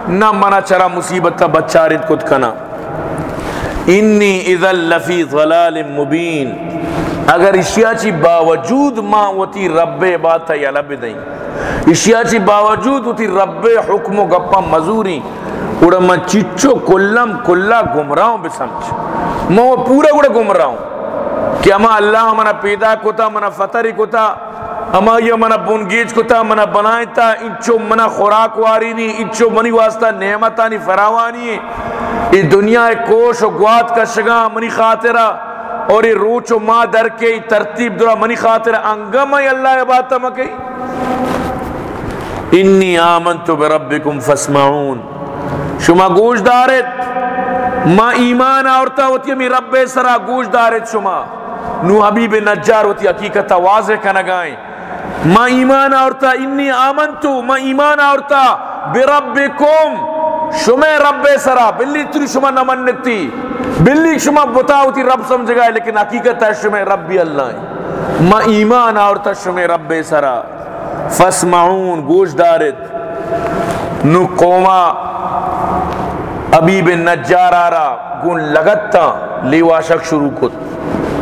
A: نہ منا چرا مصیبت تا بچارت کت کنا۔ انی اذا لفی ظلال مبین اگر اشیاء چی باوجود ما وتی رب بات یا لب دیں اشیاء چی باوجود وتی رب حکم و گپا مزوری اڑا من چچو کلم کلا گمراہوں بسمچ میں وہ پورا اڑا گمراہوں کہ اما اللہ منا پیدا کتا منا فطری کتا اما یہ منا بنگیج کتا منا بنائیں انچو منا خوراک واری نی انچو منی واسطہ نعمتانی فراوانی ہے ای دنیا کوش و گوات کا شگاں منی خاطرہ، اور یہ روچ و ماں در کے ترتیب درا، منی خاطر انگم ای اللہ عبادت مکی انی آمنتو بربکم فاسمعون۔ شما گوش دارت ما ایمان آورتا ہوتی ہمی رب سرا گوش دارت شما۔ نو حبیب نجار ہوتی حقیقت واضح کنگائیں ما ایمان آورتا، انی آمنتو، ما ایمان آورتا، بربکم۔ شما رب سرا، بلی تری شما نمنتی بلی شما بتاؤ تھی رب سمجھ گئے لیکن حقیقت ہے شما ربی اللہ ہے۔ ما ایمان آورتا شما رب سرا۔ فسمعون گوش دارت نو قوما ابیب نجار آرا گون لگتا لیوا شک شروع کت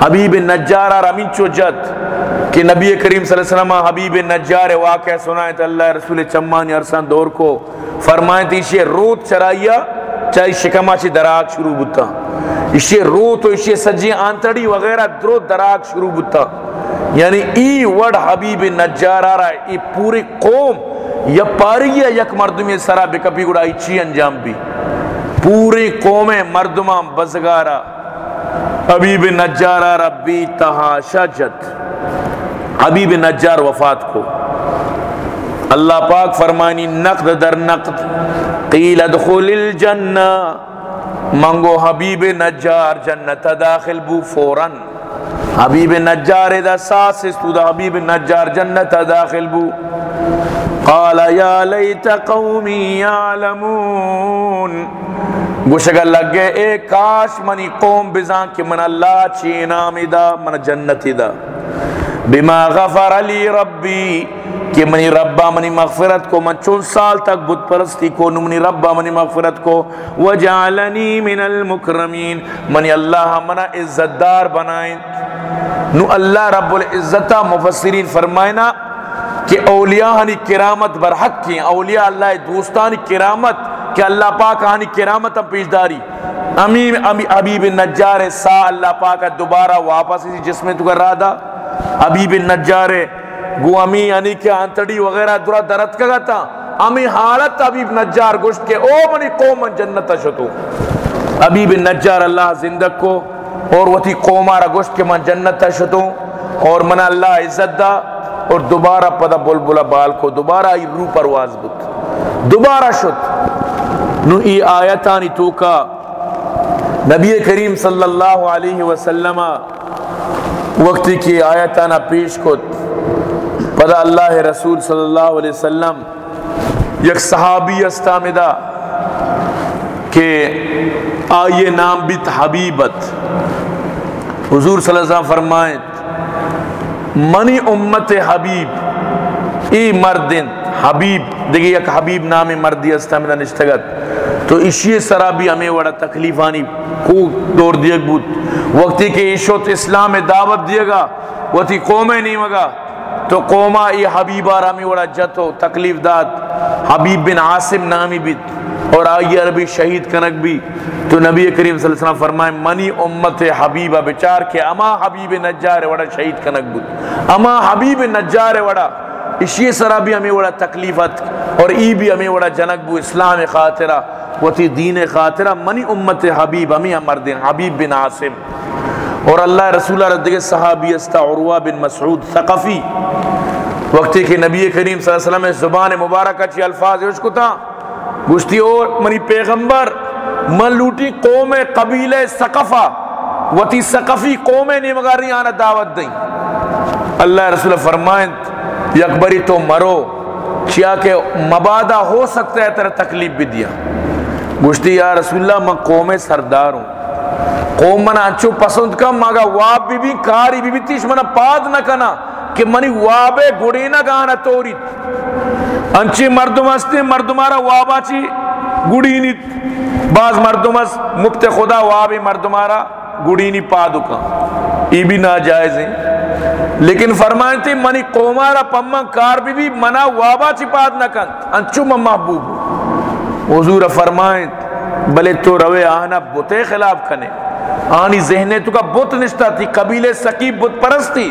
A: حبیب نجار آرا من چو جد، کہ نبی کریم صلی اللہ علیہ وسلم حبیب نجار واقع سنائے تو اللہ رسول چمانی عرصان دور کو فرمائے تھی اسے روت چرائیا چاہی شکمہ چی دراک شروع بتا اسے روت و اسے سجی آنتڑی وغیرہ درو دراک شروع بتا یعنی ای وڈ حبیب نجار آرا ای پوری قوم، یا پاری یا یک مردمی سرا بکپی گڑا، ای چی انجام بھی۔ پوری قوم مردمان بزگارا حبیب نجار آرا بی تہاشا جد حبیب نجار وفات کو۔ اللہ پاک فرمانی، نقد در نقد۔ قیل ادخل الجنہ۔ منگو حبیب نجار جنت داخل بو فوراً۔ حبیب نجار دا ساس استو دا حبیب نجار جنت داخل بو۔ قال یا لیت قومی یعلمون۔ گوشگا لگ گئے اے کاش منی قوم بزان کہ من اللہ چی انامی دا، من جنتی دا۔ بما غفر علی ربی، کہ منی ربا منی مغفرت کو، من چون سال تک بت پرستی کو نو منی ربا منی مغفرت کو۔ وجعلنی من المکرمین، منی اللہ منا عزت دار بنائیں۔ نو اللہ رب العزتہ مفسرین فرمائنا کہ اولیاء ہنی کرامت برحق کی اولیاء اللہ دوستانی کرامت کہ اللہ پاک ہنی کرامت پیش داری۔ امیم حبیب نجار سا اللہ پاک دوبارہ واپس اسی جس میں تو کر رہا تھا۔ حبیب نجار گو امی یعنی کہ انتڑی وغیرہ درہ درد کا تھا۔ امی حالت حبیب نجار گشت کے او منی قوم من جنت شتو حبیب نجار اللہ زندگ کو اور وہ تھی قومارا گشت کے من جنت شتو اور من اللہ عزت دا۔ اور دوبارہ پدا بلبلا بال کو دوبارہ ای رو پرواز بت دوبارہ شد۔ نو ای آیتانی توکا. نبی کریم صلی اللہ علیہ وسلم وقتی کی آیتانا پیش کت. پدا اللہ رسول صلی اللہ علیہ وسلم یک صحابی استامدہ کہ آئیے نام بیت حبیبت. حضور صلی اللہ علیہ وسلم فرمائیں، منی امت حبیب، ای مردن حبیب دیکھیں یک حبیب نام مردی استامدہ نشتگت۔ تو اشی سرا بھی ہمیں وڑا تکلیفانی کو دور دیگ بود۔ وقتی کہ ایشوت اسلام دعوت دیے گا وقتی قومیں نہیں مگا۔ تو قوما ای حبیبہ رامی وڑا جتو تکلیف داد۔ حبیب بن عاصم نامی بیت۔ اور آئی عربی شہید کنک بھی۔ تو نبی کریم صلی اللہ علیہ وسلم فرمائے، منی امت حبیبہ بچار کے اما حبیب نجار وڑا شہید کنک بود۔ اما حبیب نجار وڑا اسی سرا بھی ہمیں وڑا تکلیفت اور ای بھی ہمیں وڑا جنک بو اسلام خاطرہ وہ تھی دین خاطرہ، منی امت حبیب، ہمیں مردین حبیب بن عاصم۔ اور اللہ رسول اللہ دیگے صحابی استا عروہ بن مسعود ثقفی۔ وقتی کہ نبی کریم صلی اللہ علیہ وسلم زبان مبارکہ چی الفاظ ہے اس کو تھا گشتی اور منی پیغمبر، من لوٹی قوم قبیل ثقفہ، وتی ثقفی قوم نہیں مگر نہیں آنا دعوت دیں۔ اللہ رسول فرمائیں یکبری تو مرو، چیا کہ مبادہ ہو سکتا ہے تیرا تکلیف بھی دیا۔ گشتی یا رسول اللہ، میں قوم سردار ہوں۔ قوم منا انچو پسند کم مگا واب بھی بھی، کاری بھی بھی، تیش منا پاد نہ کنا کہ منی وابے گڑی نہ گانا توری۔ انچی مردم ہستے مردمارا وابا چی گڑی نیت بعض مردم ہست مفت خدا وابی مردمارا گڑی نی پادو کا ای بھی ناجائز ہیں۔ لیکن فرمائیں منی قومارا پمم کار بھی بھی منا وابا چی پاد نہ کن، انچو من محبوب۔ حضور فرمائیں بلے تو روے آنا بتے خلاف کنے آنی ذہنے تو کا بت نشتا تھی قبیل سکیب بت پرستی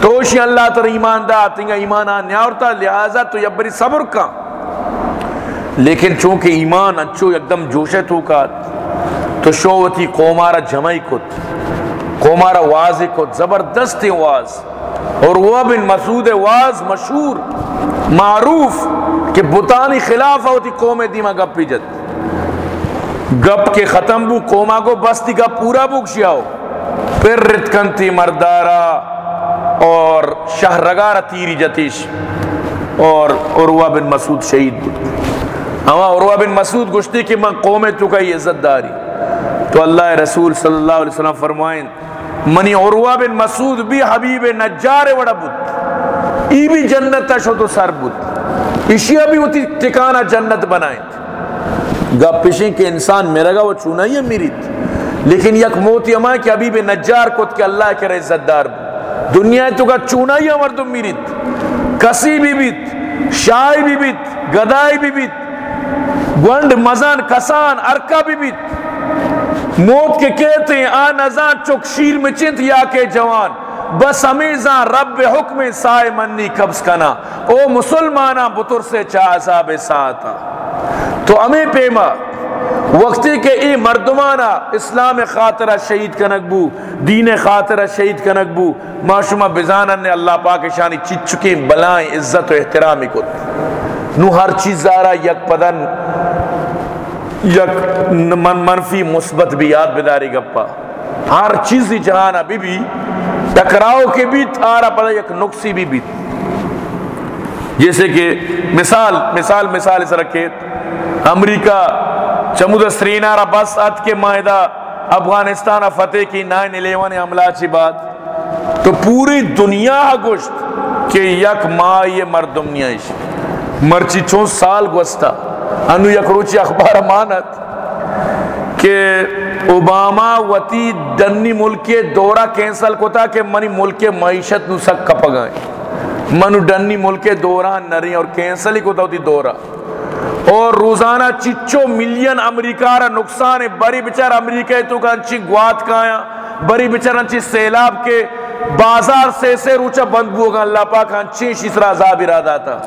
A: توشی اللہ تر ایمان دا تنگا ایمان آنیا ہوتا لہذا تو یبری صبر کا۔ لیکن چونکہ ایمان انچو یکدم جوشے تو کا تو شووتی قومارا جمعی کت قومارا واضح کت زبردست واز اور وہ بن مسعود واز مشہور، معروف کہ بتانی خلاف ہوتی قوم دیما گپ پی جت۔ گپ کے ختم بو قوما کو بستی گپ پورا بکشیا ہو پھر رتکنتی مردارا اور شہرگار تیری جتیش اور عروہ بن مسعود شہید بود۔ اما عروہ بن مسعود گشتی کہ من قوم تو کا عزت داری۔ تو اللہ رسول صلی اللہ علیہ وسلم فرمائیں، منی عروہ بن مسعود بھی حبیب نجار وڑا بود۔ ای بھی جنت شو تو سر بود۔ اشیاء بھی ہوتی ٹکانہ جنت بنائیں۔ گا پشیں کہ انسان میرا گا وہ چونا ہی ہے میری لیکن یک موتی اما کہ حبیب نجار کت کہ اللہ کے عزت دار بود۔ دنیا تو کا چونا ہی مردم میری کسی بھی بیت شائی بھی بیت، گدائی بھی بیت، گونڈ، مزان، کسان، ارکا بھی بیت۔ موت کے کہتے ہیں، آن ازان چک شیر میں چنت یا کے جوان، بس امیزان رب حکم سائے منی قبض کنا۔ او مسلمانہ بطر سے چاہ عذاب ساتا تو ہمیں پیما، وقتی کہ ای مردمانا اسلام خاطرہ شہید کنک بو، دین خاطرہ شہید کنک بو۔ ما شما بزانن نے اللہ پاک شانی چچکیں بلائیں عزت و احترامی کت نو ہر چیز زارا یک پدن یک من منفی مثبت بھی یاد بداری گپا۔ ہر چیز جہانا بھی بھی ٹکراؤ کے بھی تھارا پڑا یک نقصی بھی بھی جیسے کہ مثال مثال مثال اس رکھے امریکہ، چمود سرینارا بس ات کے معاہدہ، افغانستان فتح کی نائن الیون حملہ چی بات۔ تو پوری دنیا گوشت کہ یک ماہ یہ مردم نیائش مرچی چون سال گوستا۔ انو یک روچی اخبار مانت کہ اوباما وتی دنی ملک دورہ کینسل کو تھا کہ منی ملک معیشت نو سک کپ گئے منو ڈنی ملک دورہ نری اور کینسل ہی کو تھا دورہ۔ اور روزانہ چچو ملین امریکہ را نقصان ہے۔ بری بچار امریکہ تو کا انچی گوات کایا بری بچار انچی سیلاب کے بازار سے سے روچا بند بوگا اللہ پاک ہاں انچی شیسرا عذاب ارادہ تھا۔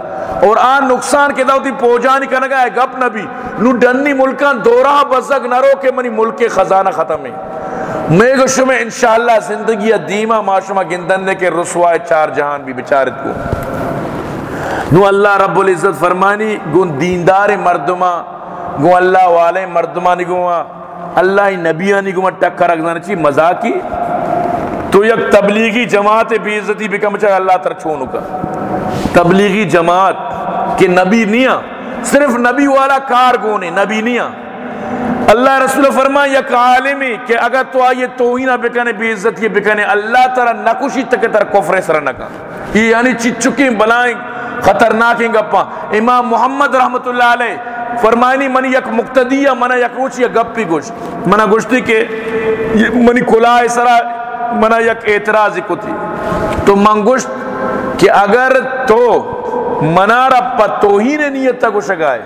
A: اور آن نقصان کے داوتی پوجانی کنگا ہے۔ گپ نبی نو ڈنی ملکان دورہ بزگ نہ رو کے منی ملک خزانہ ختم ہے۔ میں گو شمع انشاءاللہ زندگی دیمہ معاشمہ گندن دے کے رسوائے چار جہان بھی بچارت کو۔ نو اللہ رب العزت فرمانی گون دیندار مردمہ، گو اللہ والے مردمہ نگوہ اللہ نبیہ نگوہ ٹکر رکھنا چاہیے۔ مزاقی تو یک تبلیغی جماعت بی عزتی بکم چاہے اللہ تر چھونو کا۔ تبلیغی جماعت کہ نبی نیا، صرف نبی والا کار گونے، نبی نیا۔ اللہ رسول فرما یک عالمی کہ اگر تو آئیے توہینہ بکنے بی عزت یہ بکنے، اللہ ترہ نکوشی تک تر کفر سر نکا۔ یہ یعنی چچکی بلائیں، خطرناکیں گپا امام محمد رحمت اللہ علیہ فرمائنی، منی یک مقتدیہ، منی یک روچ روچی گپی گوشت۔ منی گوشتی کہ منی کلائے سرا منی یک اعتراضی کو تھی۔ تو منگوشت کہ اگر تو منا رب توہین نیت تک شگائے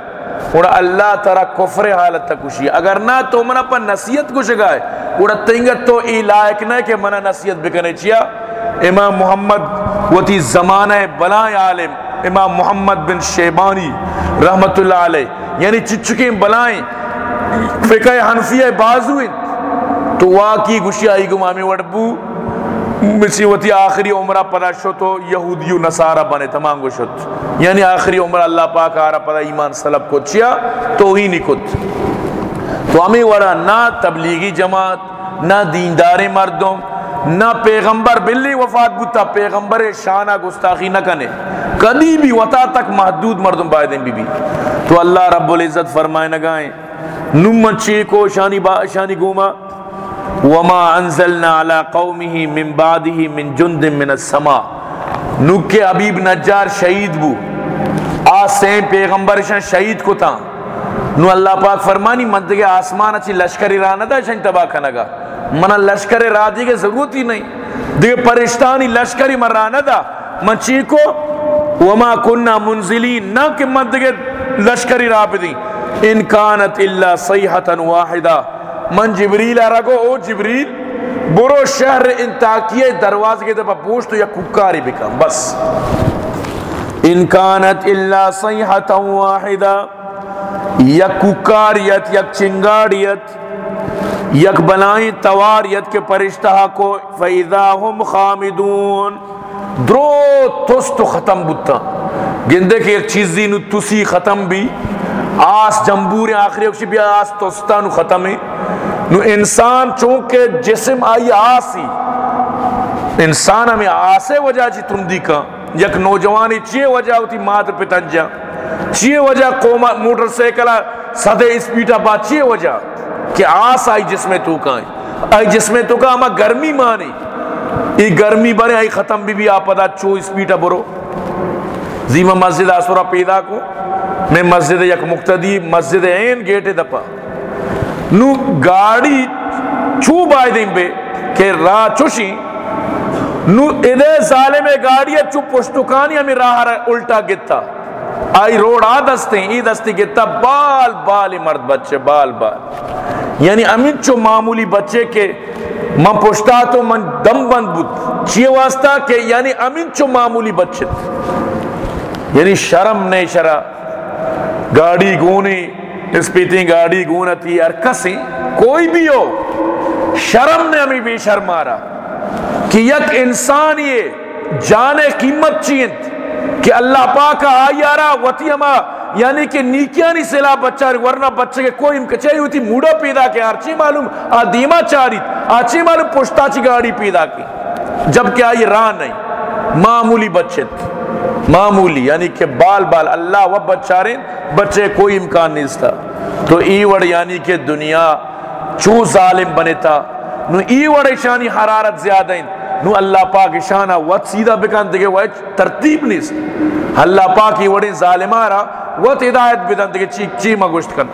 A: اور اللہ ترا کفر حالت تک کشی اگر نہ تو منا پر نصیحت کو شگائے اور تنگت تو ای لائق نہ کہ منا نصیحت بکنے چیا۔ امام محمد وہ تھی زمانہ بلائیں عالم، امام محمد بن شیبانی رحمت اللہ علیہ۔ یعنی چچکیں بلائیں، فقہ حنفیہ بازویں تو واقعی گوشی آئی گو مامی وڑبو مسیوتی آخری عمرہ پدا شو تو یہودی و نصارہ بنے تمام گو شد۔ یعنی آخری عمرہ اللہ پاک آرہ پدا ایمان سلب کو چیا تو ہی نکت تو ہمیں وڑا نہ تبلیغی جماعت، نہ دیندار مردم، نہ پیغمبر بلی وفات بوتا پیغمبر شانہ گستاخی نہ کنے۔ کدی بھی وطا تک محدود مردم بائدیں بھی بھی تو اللہ رب العزت فرمائے نگائیں نمت چیکو شانی با شانی گوما وما انزلنا على قومه من بعده من جند من السماء۔ نوکے حبیب نجار شہید بو۔ آسین پیغمبر شان شہید کو تھا نو اللہ پاک فرمانی مندگے آسمان اچھی لشکری رانا دا شان تباہ کنگا منا لشکر را دی کے ضرورت ہی نہیں۔ دیکھ پرشتانی لشکری مرانا دا۔ من چیکو وما کننا منزلین۔ نہ کہ مندگے لشکری را پہ دی۔ ان کانت اللہ صیحتا واحدا من جبریل رگو او جبریل، برو شہر انتاکیہ دروازے کے دفعہ پوچھ تو یا ککاری بکم بس۔ ان کانت اللہ صیحتا واحدا یک ککاریت یک چنگاریت یک بلائیں تواریت کے پرشتہ کو فیضا ہم خامدون۔ درو تس تو ختم بتا گندے کہ ایک چیز نو تسی ختم بھی، آس جمبور آخری، اکشی بھی آس تستا نو ختم ہے۔ نو انسان چونکہ جسم آئی آسی، انسان ہمیں آسے وجہ جی چی تندی کا یک نوجوانی چیئے وجہ ہوتی مادر پتنجا چیئے وجہ قوما موٹر سیکلہ صدے اسپیٹا با چیئے وجہ کہ آس آئی جس میں تو کائیں۔ آئی جس میں تو کا ہما گرمی مانی ای گرمی بنے، آئی ختم بھی بھی آپدا چو اسپیٹا برو۔ زیمہ مسجد آسورا پیدا کو۔ میں مسجد یک مقتدی، مسجد این گیٹے دپا۔ نو گاڑی چو بائی دیں بے کہ راہ چوشی، نو ادھے ظالم گاڑی چو پشتکانی ہمیں راہ الٹا گتا۔ آئی روڈ آ دستے، ای دستی گتا، بال بال مرد بچے، بال بال۔ یعنی امین چو معمولی بچے کے من پشتا تو من دم بند بود۔ چیئے واسطہ کہ یعنی امین چو معمولی بچے۔ یعنی شرم نہیں شرع گاڑی گونی اس پیتی گاڑی گونا تھی ارکسی کوئی بھی ہو، شرم نے ہمیں بے شرم آرہا کہ یک انسان یہ جانے قیمت چیند کہ اللہ پاک آئی آرہا وطی ہما یعنی کہ نیکیاں نہیں سلا بچہ ورنہ بچے کے کوئی چاہیے ہوتی موڑا پیدا کے، آرچی معلوم آدیما چاری آچی معلوم پشتا چی گاڑی پیدا کی، جبکہ آئی راہ نہیں، معمولی بچے معمولی یعنی کہ بال بال اللہ و بچاریں بچے کوئی امکان نہیں تھا تو ای وڑ یعنی کہ دنیا چو ظالم بنے تھا نو ای وڑ شانی حرارت زیادہ ہیں۔ نو اللہ پاک شانہ وقت سیدھا بکان دے وہ ترتیب نہیں اللہ پاک ای وڑے ظالمارا وقت ہدایت بدن دے چی چی مگوشت کن۔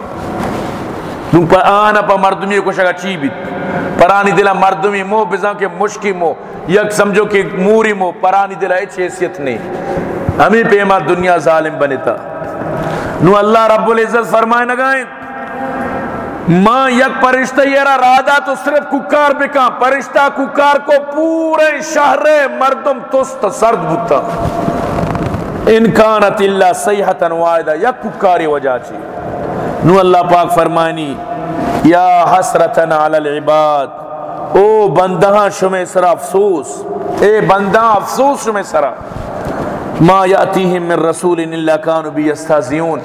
A: نو پا آنا پا مردمی کو شگا چی بیت۔ پرانی دلہ مردمی مو بزن کے مشکی مو، یک سمجھو کہ موری مو، پرانی دلہ ایچ حیثیت نہیں۔ ہمیں پیما دنیا ظالم بنتا نو اللہ رب العزت فرمائے نگائیں ماں یک پرشتہ یہ رادا تو صرف ککار بکا پرشتہ ککار کو پورے شہر مردم تست سرد بتا انکانت اللہ سیحتا وائدہ یک ککاری وجہ چی۔ نو اللہ پاک فرمانی یا حسرتن علی العباد. او بندہاں شمی سر افسوس. اے بندہاں افسوس شمی سر ما یاتیہم من رسول اللہ کانو بی استازیون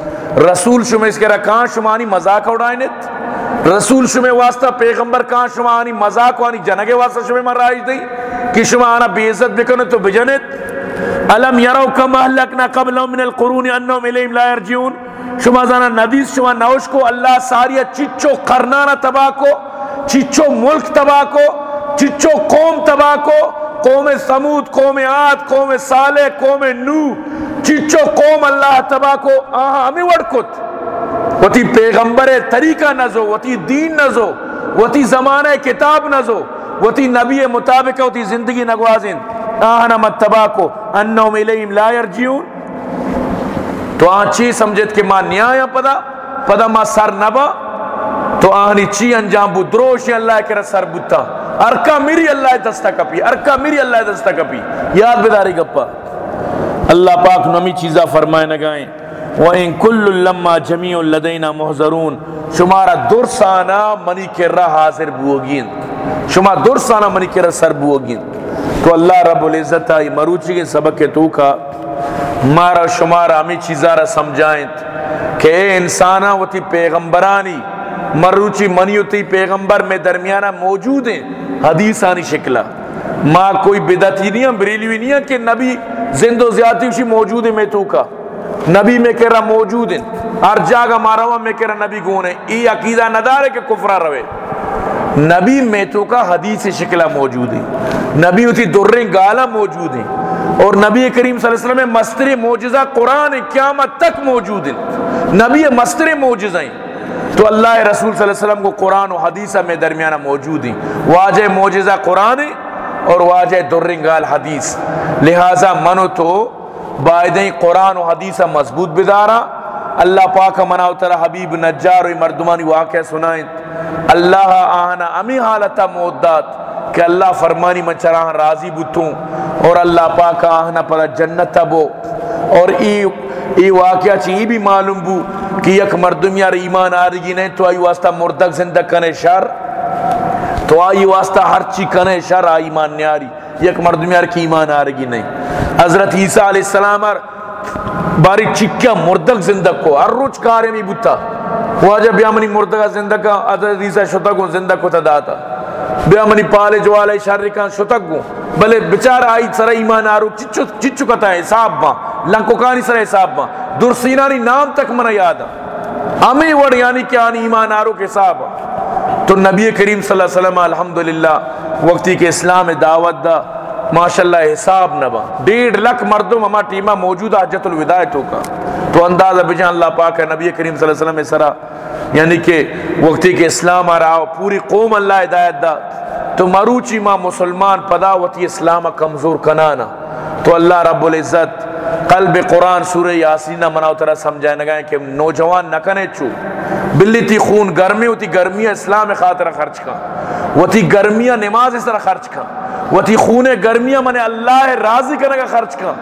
A: رسول شمی اس کے رکان شمانی مذاق اڑائنت؟ رسول شمی واسطہ پیغمبر کان شمانی مذاق وانی جنگے واسطہ شمی مرائج دی. کہ شما آنا بی عزت بکنے تو بجنت. علم یرو کم احلکنا قبل من القرون انہم الیم لا یرجیون شما زانا نبیس، شما نوش کو، اللہ ساریا چچو قرنانا تباہ کو، چچو ملک تباہ کو، چچو قوم تباہ کو، قوم سمود، قوم عاد، قوم صالح، قوم نو چچو قوم اللہ تباہ کو آہا ہمیں وڑکت وتی پیغمبر طریقہ نزو وتی دین نزو وتی زمانہ کتاب نزو وتی نبی مطابق وتی زندگی نگوازن آہنا متبا کو۔ انہم الیہم لا یرجیون تو آن چی سمجھت کہ ماں نیایا پدا؟ پدا ماں سر نبا؟ تو آہنی چی انجام بود؟ دروشی اللہ کے سر بوتا ارکا میری اللہ دستا کپی، ارکا میری اللہ دستا کپی۔ یاد بداری گپا۔ اللہ پاک نمی چیزا فرمائے نگائیں۔ وَإِن كُلُّ لَمَّا جَمِيعٌ لَدَيْنَا مُحْضَرُونَ۔ شمارا درسانا منی کے رہ حاضر بوگین۔ شما درسانا منی کے رہ سر بوگین۔ تو اللہ رب العزت آئی، مروچی کے سبق کے تو کا مارا شمارا، ہمیں چیزا رہ سمجھائیں۔ کہ اے انسانا، وہ پیغمبرانی۔ مروچی منیو تی پیغمبر میں درمیانہ موجود ہیں۔ حدیثانی شکلہ۔ ماں کوئی بدتی نہیں ہے بریلیوی نہیں ہے کہ نبی زند و زیادتی اسی موجود ہے میں تو کا نبی میں کہہ رہا موجود ہیں۔ ہر جاگہ مارا ہوا میں کہہ رہا نبی گون ہے۔ ای عقیدہ ندار ہے کہ کفرہ روے۔ نبی میں کا حدیث شکلہ موجود ہے۔ نبی ہوتی دریں گالا موجود ہیں۔ اور نبی کریم صلی اللہ علیہ وسلم مستر موجزہ قرآن قیامت تک موجود ہیں۔ نبی مستر موجزہ ہیں۔ تو اللہ رسول صلی اللہ علیہ وسلم کو قرآن و حدیثہ میں درمیانہ موجود ہیں۔ واجہ موجزہ قرآن اور واجہ درنگال حدیث۔ لہٰذا منو تو بائدیں قرآن و حدیثہ مضبوط بدارا۔ اللہ پاک مناو ترہ حبیب نجار و مردمانی واقع سنائیں۔ اللہ آہنا امی حالتا مودات کہ اللہ فرمانی من چراہاں راضی بتوں اور اللہ پاک آہنا پر جنت بو اور ای ای واقعہ چی بھی معلوم بو کہ یک مردم یار ایمان آرگی نہیں تو آئی واسطہ مردک زندہ کنے شر تو آئی واسطہ ہر چی کنے شر آئی ایمان نیاری یک مردم یار کی ایمان آرگی نہیں حضرت عیسیٰ علیہ السلام باری چکیا مردک زندہ کو ہر روچ کارے میں بوتا واجہ بیامنی مردگا زندہ کا حضرت عیسیٰ شتگوں زندہ کو تداتا بیامنی پالے جوالے شرکان شتگوں بلے بچار آئی سر ایمان آرو چچو چچو کتا ہے حساب ماں لنکو کانی سر حساب ماں درسینانی نام تک منہ یادا ہمیں وڑ یعنی کہ آنی ایمان آرو کے حساب تو نبی کریم صلی اللہ علیہ وسلم الحمدللہ وقتی کے اسلام دعوت دا ماشاءاللہ حساب نبا ڈیڑھ لکھ مردم ہما ٹیمہ موجود حجت الودایتوں کا۔ تو اندازہ بجان اللہ پاک ہے، نبی کریم صلی اللہ علیہ وسلم سرا یعنی کہ وقتی کے اسلام آ رہا پوری قوم اللہ ہدایت دا۔ تو مروچی ماں مسلمان پداوتی اسلام کمزور کنانا۔ تو اللہ رب العزت قلب قرآن سورہ یاسینہ مناو طرح سمجھائے نگائیں کہ نوجوان نہ کنے چو۔ بلی تی خون گرمی ہوتی گرمیاں اسلام خاطرہ خرچ کا وہ تی گرمیاں نماز اس طرح خرچ کا وہ تی خون گرمیاں من اللہ راضی کرنے کا خرچ کا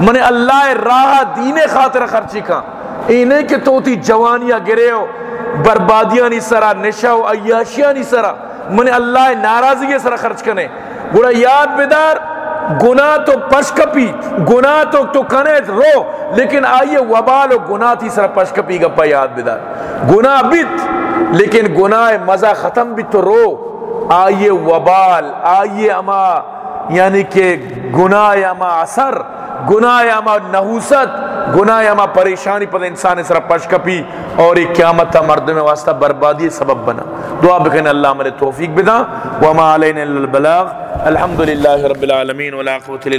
A: من اللہ راہ دین خاطر خرچی کا اینے کہ تو تی جوانیاں گرے ہو، بربادیاں نہیں سرا نشا و عیاشیاں نہیں سرا، من اللہ ناراضگی سرا خرچ کنے۔ گوڑا یاد بیدار گناہ تو پشکپی، گناہ تو تو کنیت رو، لیکن آئیے وبال و گناہ تھی سر پشکپی گپا یاد بیدار گناہ بیت، لیکن گناہ مزہ ختم بھی تو رو۔ آئیے وبال، آئیے اما یعنی کہ گناہ یا ما اثر، گناہ یا ما نحوست، گناہ یا ما پریشانی پر انسان سر پشکپی اور ایک قیامت تھا مرد میں واسطہ بربادی سبب بنا۔ دعا بکن اللہ ملے توفیق بدا وما علینا البلاغ۔ الحمدللہ رب العالمین والعاقبۃ